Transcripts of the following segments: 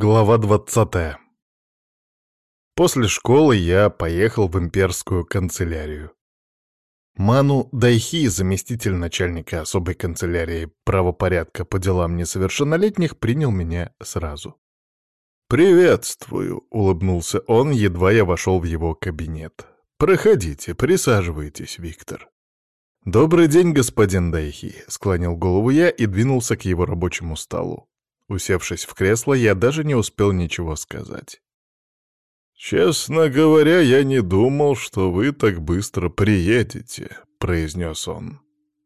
Глава 20 После школы я поехал в имперскую канцелярию. Ману Дайхи, заместитель начальника особой канцелярии правопорядка по делам несовершеннолетних, принял меня сразу. «Приветствую», — улыбнулся он, едва я вошел в его кабинет. «Проходите, присаживайтесь, Виктор». «Добрый день, господин Дайхи», — склонил голову я и двинулся к его рабочему столу. Усевшись в кресло, я даже не успел ничего сказать. «Честно говоря, я не думал, что вы так быстро приедете», — произнес он.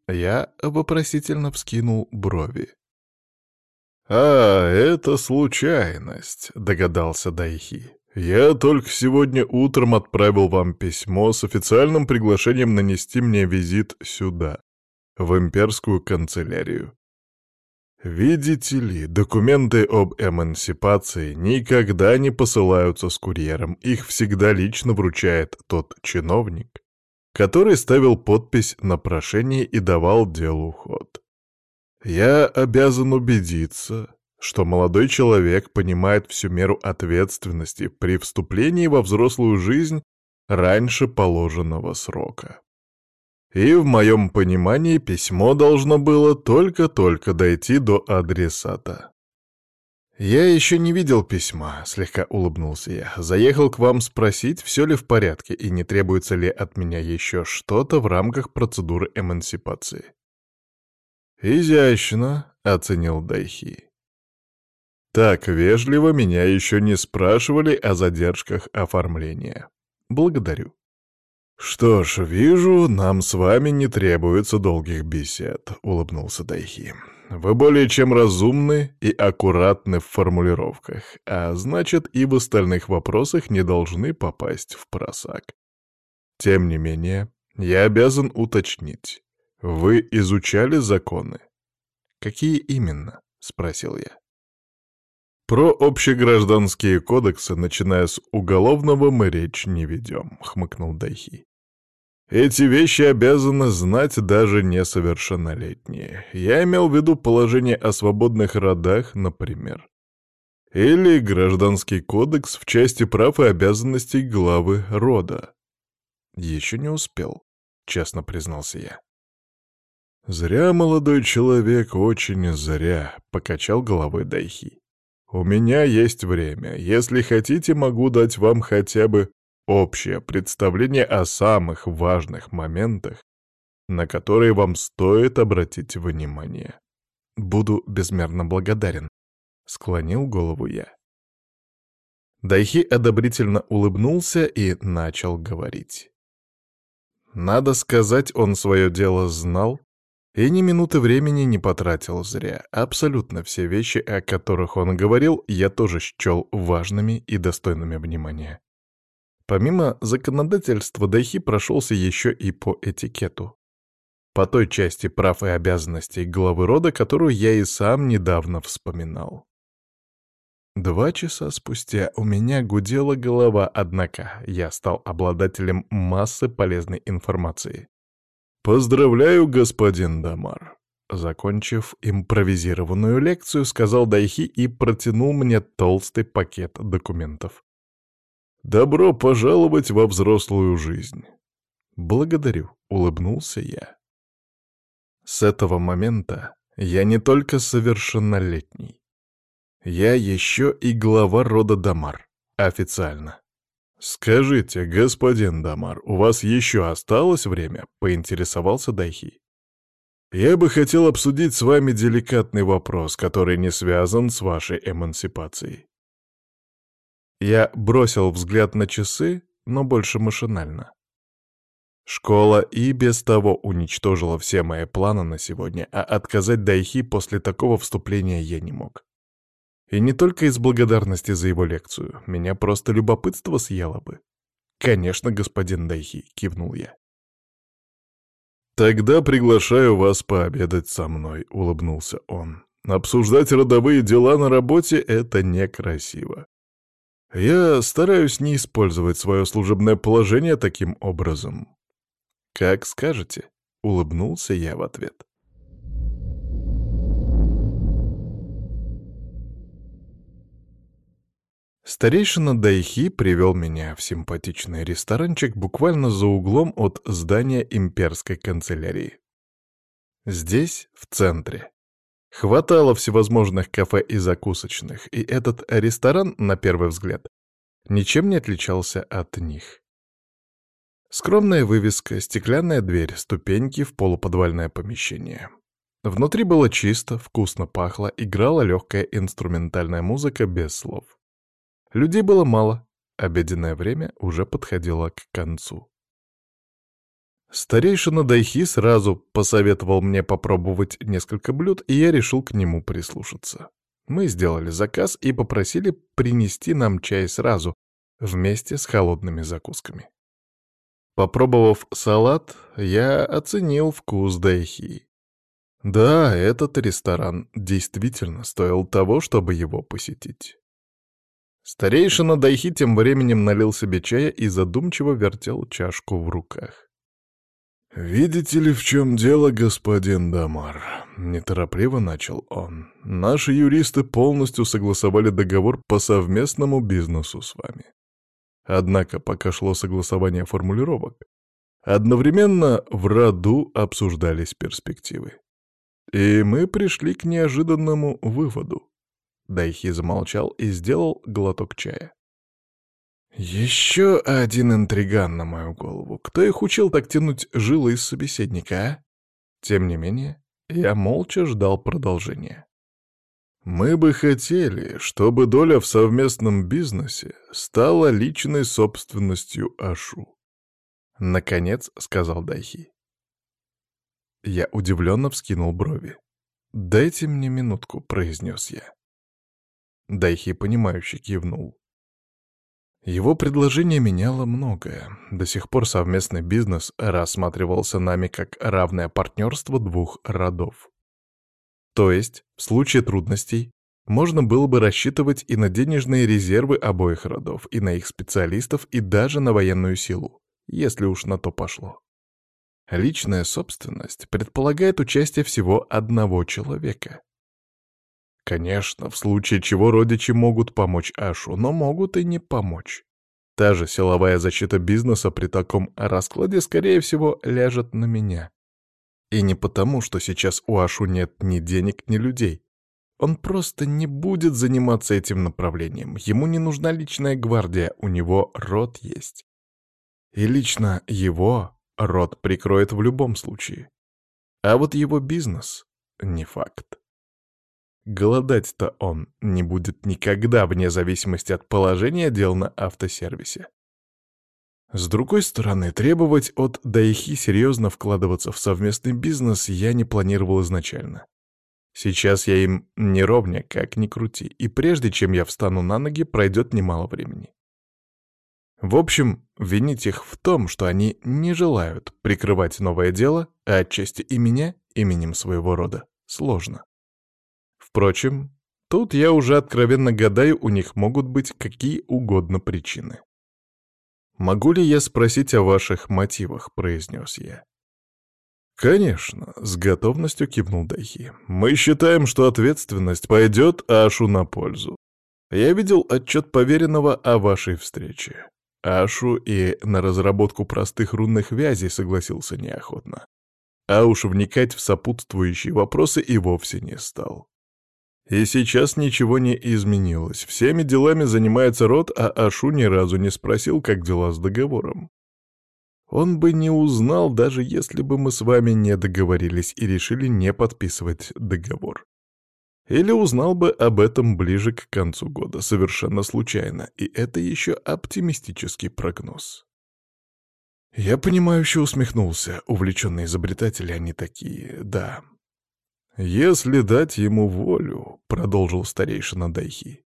Я вопросительно вскинул брови. «А, это случайность», — догадался Дайхи. «Я только сегодня утром отправил вам письмо с официальным приглашением нанести мне визит сюда, в имперскую канцелярию. Видите ли, документы об эмансипации никогда не посылаются с курьером, их всегда лично вручает тот чиновник, который ставил подпись на прошение и давал делу ход. Я обязан убедиться, что молодой человек понимает всю меру ответственности при вступлении во взрослую жизнь раньше положенного срока. И в моем понимании письмо должно было только-только дойти до адресата. «Я еще не видел письма», — слегка улыбнулся я. «Заехал к вам спросить, все ли в порядке и не требуется ли от меня еще что-то в рамках процедуры эмансипации». «Изящно», — оценил Дайхи. «Так вежливо меня еще не спрашивали о задержках оформления. Благодарю». «Что ж, вижу, нам с вами не требуется долгих бесед», — улыбнулся Дайхи. «Вы более чем разумны и аккуратны в формулировках, а значит, и в остальных вопросах не должны попасть в просак. Тем не менее, я обязан уточнить. Вы изучали законы?» «Какие именно?» — спросил я. «Про общегражданские кодексы, начиная с уголовного, мы речь не ведем», — хмыкнул Дайхи. Эти вещи обязаны знать даже несовершеннолетние. Я имел в виду положение о свободных родах, например. Или Гражданский кодекс в части прав и обязанностей главы рода. Еще не успел, честно признался я. «Зря, молодой человек, очень зря», — покачал головой Дайхи. «У меня есть время. Если хотите, могу дать вам хотя бы общее представление о самых важных моментах, на которые вам стоит обратить внимание. Буду безмерно благодарен, — склонил голову я. Дайхи одобрительно улыбнулся и начал говорить. Надо сказать, он свое дело знал и ни минуты времени не потратил зря. Абсолютно все вещи, о которых он говорил, я тоже счел важными и достойными внимания. Помимо законодательства, Дайхи прошелся еще и по этикету. По той части прав и обязанностей главы рода, которую я и сам недавно вспоминал. Два часа спустя у меня гудела голова, однако я стал обладателем массы полезной информации. «Поздравляю, господин Дамар!» Закончив импровизированную лекцию, сказал Дайхи и протянул мне толстый пакет документов. Добро пожаловать во взрослую жизнь. Благодарю, улыбнулся я. С этого момента я не только совершеннолетний. Я еще и глава рода Дамар. Официально. «Скажите, господин Дамар, у вас еще осталось время?» — поинтересовался Дайхи. «Я бы хотел обсудить с вами деликатный вопрос, который не связан с вашей эмансипацией. Я бросил взгляд на часы, но больше машинально. Школа и без того уничтожила все мои планы на сегодня, а отказать Дайхи после такого вступления я не мог. И не только из благодарности за его лекцию, меня просто любопытство съело бы. «Конечно, господин Дайхи», — кивнул я. «Тогда приглашаю вас пообедать со мной», — улыбнулся он. «Обсуждать родовые дела на работе — это некрасиво. Я стараюсь не использовать свое служебное положение таким образом. Как скажете, улыбнулся я в ответ. Старейшина Дайхи привел меня в симпатичный ресторанчик буквально за углом от здания имперской канцелярии. Здесь, в центре, хватало всевозможных кафе и закусочных, и этот ресторан, на первый взгляд, ничем не отличался от них. Скромная вывеска, стеклянная дверь, ступеньки в полуподвальное помещение. Внутри было чисто, вкусно пахло, играла легкая инструментальная музыка без слов. Людей было мало, обеденное время уже подходило к концу. Старейшина Дайхи сразу посоветовал мне попробовать несколько блюд, и я решил к нему прислушаться. Мы сделали заказ и попросили принести нам чай сразу, вместе с холодными закусками. Попробовав салат, я оценил вкус Дайхи. Да, этот ресторан действительно стоил того, чтобы его посетить. Старейшина Дайхи тем временем налил себе чая и задумчиво вертел чашку в руках. «Видите ли, в чем дело, господин Дамар?» — неторопливо начал он. «Наши юристы полностью согласовали договор по совместному бизнесу с вами. Однако, пока шло согласование формулировок, одновременно в роду обсуждались перспективы. И мы пришли к неожиданному выводу. Дайхи замолчал и сделал глоток чая. «Еще один интриган на мою голову. Кто их учил так тянуть жилы из собеседника, а?» Тем не менее, я молча ждал продолжения. Мы бы хотели, чтобы доля в совместном бизнесе стала личной собственностью Ашу. Наконец, сказал Дайхи. Я удивленно вскинул брови. «Дайте мне минутку», — произнес я. Дайхи, понимающе кивнул. Его предложение меняло многое. До сих пор совместный бизнес рассматривался нами как равное партнерство двух родов. То есть, в случае трудностей, можно было бы рассчитывать и на денежные резервы обоих родов, и на их специалистов, и даже на военную силу, если уж на то пошло. Личная собственность предполагает участие всего одного человека. Конечно, в случае чего родичи могут помочь Ашу, но могут и не помочь. Та же силовая защита бизнеса при таком раскладе, скорее всего, ляжет на меня. И не потому, что сейчас у Ашу нет ни денег, ни людей. Он просто не будет заниматься этим направлением. Ему не нужна личная гвардия, у него род есть. И лично его род прикроет в любом случае. А вот его бизнес — не факт. Голодать-то он не будет никогда, вне зависимости от положения дел на автосервисе. С другой стороны, требовать от Дайхи серьезно вкладываться в совместный бизнес я не планировал изначально. Сейчас я им не ровня, как ни крути, и прежде чем я встану на ноги, пройдет немало времени. В общем, винить их в том, что они не желают прикрывать новое дело, а отчасти и меня, именем своего рода, сложно. Впрочем, тут я уже откровенно гадаю, у них могут быть какие угодно причины. «Могу ли я спросить о ваших мотивах?» — произнес я. «Конечно», — с готовностью кивнул Дайхи. «Мы считаем, что ответственность пойдет Ашу на пользу. Я видел отчет поверенного о вашей встрече. Ашу и на разработку простых рунных вязей согласился неохотно. А уж вникать в сопутствующие вопросы и вовсе не стал. И сейчас ничего не изменилось. Всеми делами занимается род, а Ашу ни разу не спросил, как дела с договором. Он бы не узнал, даже если бы мы с вами не договорились и решили не подписывать договор. Или узнал бы об этом ближе к концу года, совершенно случайно, и это еще оптимистический прогноз. Я понимающе усмехнулся. Увлеченные изобретатели они такие, да. «Если дать ему волю», — продолжил старейшина Дайхи,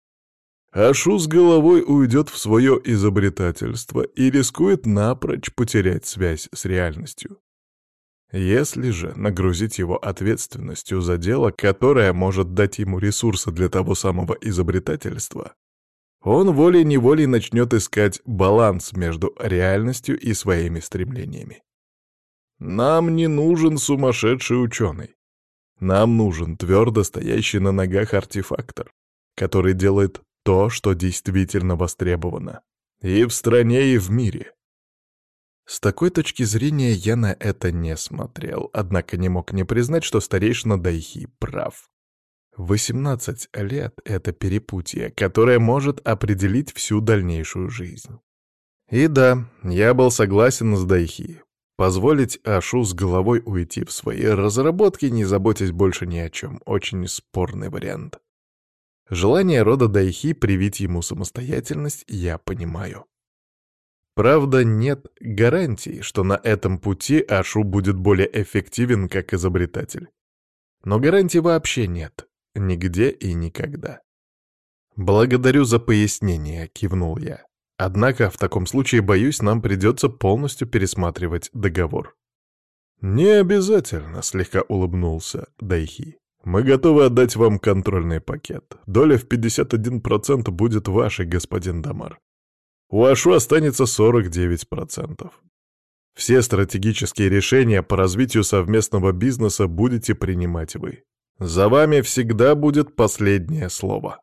Ашу с головой уйдет в свое изобретательство и рискует напрочь потерять связь с реальностью. Если же нагрузить его ответственностью за дело, которое может дать ему ресурсы для того самого изобретательства, он волей-неволей начнет искать баланс между реальностью и своими стремлениями. Нам не нужен сумасшедший ученый. Нам нужен твердо стоящий на ногах артефактор, который делает то, что действительно востребовано. И в стране, и в мире. С такой точки зрения я на это не смотрел, однако не мог не признать, что старейшина Дайхи прав. 18 лет — это перепутье, которое может определить всю дальнейшую жизнь. И да, я был согласен с Дайхи. Позволить Ашу с головой уйти в свои разработки, не заботясь больше ни о чем. Очень спорный вариант. Желание рода Дайхи привить ему самостоятельность я понимаю. Правда, нет гарантий, что на этом пути Ашу будет более эффективен как изобретатель. Но гарантий вообще нет. Нигде и никогда. «Благодарю за пояснение», — кивнул я. «Однако в таком случае, боюсь, нам придется полностью пересматривать договор». «Не обязательно», — слегка улыбнулся Дайхи. «Мы готовы отдать вам контрольный пакет. Доля в 51% будет вашей, господин Дамар. У Ашу останется 49%. Все стратегические решения по развитию совместного бизнеса будете принимать вы. За вами всегда будет последнее слово.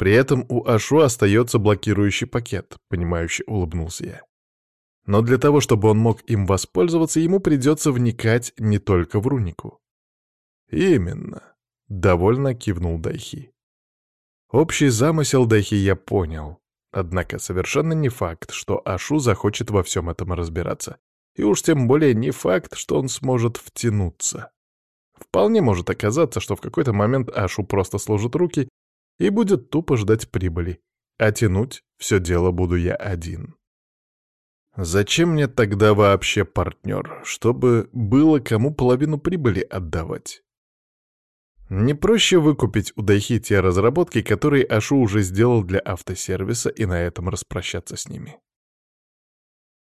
При этом у Ашу остается блокирующий пакет, понимающе улыбнулся я. Но для того, чтобы он мог им воспользоваться, ему придется вникать не только в рунику. Именно, довольно кивнул Дайхи. Общий замысел Дайхи я понял. Однако совершенно не факт, что Ашу захочет во всем этом разбираться. И уж тем более не факт, что он сможет втянуться. Вполне может оказаться, что в какой-то момент Ашу просто сложит руки и будет тупо ждать прибыли. А тянуть все дело буду я один. Зачем мне тогда вообще партнер? Чтобы было кому половину прибыли отдавать. Не проще выкупить у Дайхи те разработки, которые Ашу уже сделал для автосервиса, и на этом распрощаться с ними.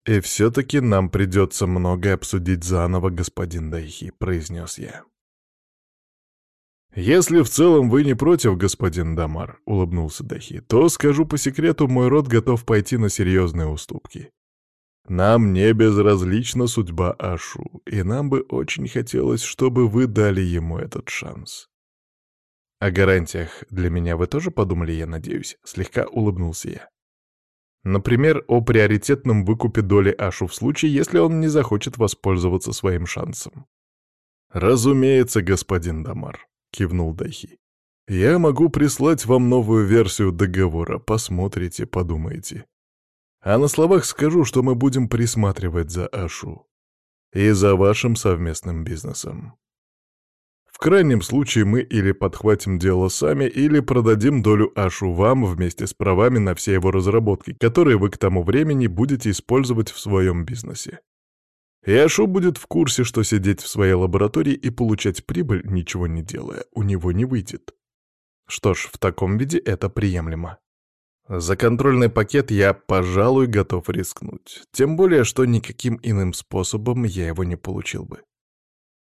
«И все-таки нам придется многое обсудить заново, господин Дайхи», — произнес я. «Если в целом вы не против, господин Дамар», — улыбнулся Дахи, «то, скажу по секрету, мой род готов пойти на серьезные уступки. Нам не безразлична судьба Ашу, и нам бы очень хотелось, чтобы вы дали ему этот шанс». «О гарантиях для меня вы тоже подумали, я надеюсь?» — слегка улыбнулся я. Например, о приоритетном выкупе доли Ашу в случае, если он не захочет воспользоваться своим шансом. «Разумеется, господин Дамар», кивнул Дахи. «Я могу прислать вам новую версию договора, посмотрите, подумайте. А на словах скажу, что мы будем присматривать за Ашу и за вашим совместным бизнесом. В крайнем случае мы или подхватим дело сами, или продадим долю Ашу вам вместе с правами на все его разработки, которые вы к тому времени будете использовать в своем бизнесе. И Ашу будет в курсе, что сидеть в своей лаборатории и получать прибыль, ничего не делая, у него не выйдет. Что ж, в таком виде это приемлемо. За контрольный пакет я, пожалуй, готов рискнуть. Тем более, что никаким иным способом я его не получил бы.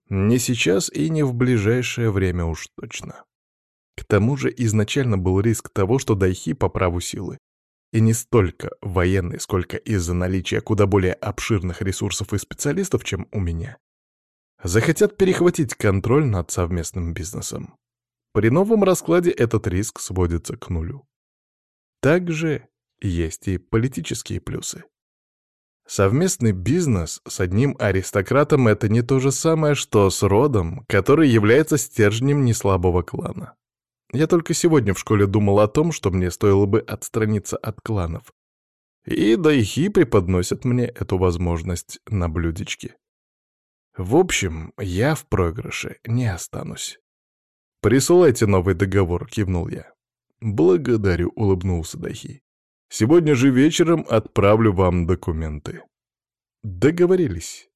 Не сейчас и не в ближайшее время уж точно. К тому же изначально был риск того, что Дайхи по праву силы и не столько военный, сколько из-за наличия куда более обширных ресурсов и специалистов, чем у меня, захотят перехватить контроль над совместным бизнесом. При новом раскладе этот риск сводится к нулю. Также есть и политические плюсы. Совместный бизнес с одним аристократом — это не то же самое, что с родом, который является стержнем неслабого клана. Я только сегодня в школе думал о том, что мне стоило бы отстраниться от кланов. И дайхи преподносят мне эту возможность на блюдечке. В общем, я в проигрыше не останусь. «Присылайте новый договор», — кивнул я. «Благодарю», — улыбнулся Дахи. «Сегодня же вечером отправлю вам документы». «Договорились».